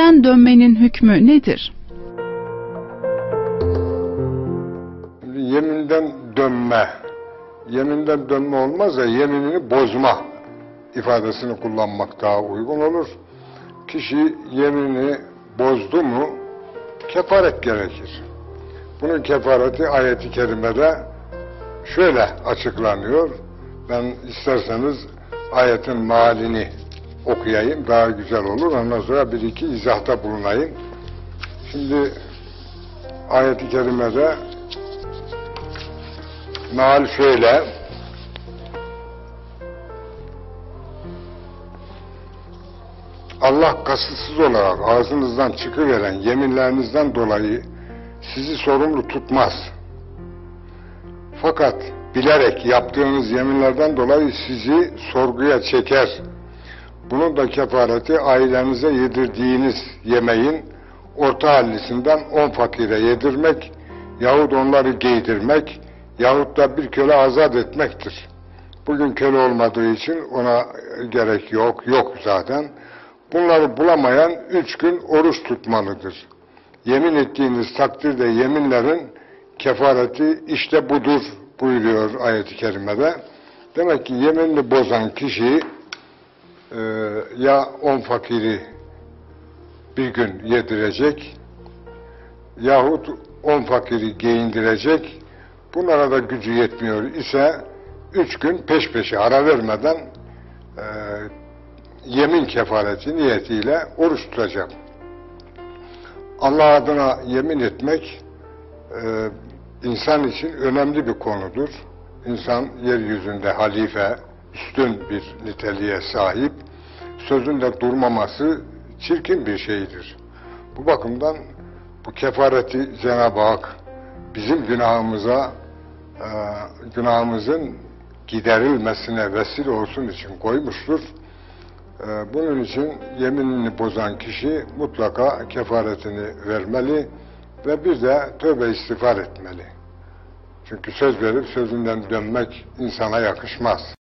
Yeminden dönmenin hükmü nedir? Yeminden dönme. Yeminden dönme olmaz da yeminini bozma ifadesini kullanmak daha uygun olur. Kişi yeminini bozdu mu kefaret gerekir. Bunun kefareti ayeti kerimede şöyle açıklanıyor. Ben isterseniz ayetin malini okuyayım daha güzel olur. Ondan sonra bir iki izahta bulunayım. Şimdi ayeti kerimede Meal şöyle. Allah kasıtsız olarak ağzınızdan çıkıveren yeminlerinizden dolayı sizi sorumlu tutmaz. Fakat bilerek yaptığınız yeminlerden dolayı sizi sorguya çeker. Bunun da kefareti ailenize yedirdiğiniz yemeğin orta hallisinden on fakire yedirmek yahut onları giydirmek yahut da bir köle azat etmektir. Bugün köle olmadığı için ona gerek yok, yok zaten. Bunları bulamayan üç gün oruç tutmalıdır. Yemin ettiğiniz takdirde yeminlerin kefareti işte budur buyuruyor ayet-i kerimede. Demek ki yeminini bozan kişi e, ya on fakiri bir gün yedirecek yahut on fakiri giyindirecek Bunlara da gücü yetmiyor ise üç gün peş peşe ara vermeden e, yemin kefareti niyetiyle oruç tutacak. Allah adına yemin etmek e, insan için önemli bir konudur. İnsan yeryüzünde halife, üstün bir niteliğe sahip, sözünde durmaması çirkin bir şeydir. Bu bakımdan bu kefareti Cenab-ı Hak bizim günahımıza e, günahımızın giderilmesine vesile olsun için koymuştur. E, bunun için yeminini bozan kişi mutlaka kefaretini vermeli ve bir de tövbe istiğfar etmeli. Çünkü söz verip sözünden dönmek insana yakışmaz.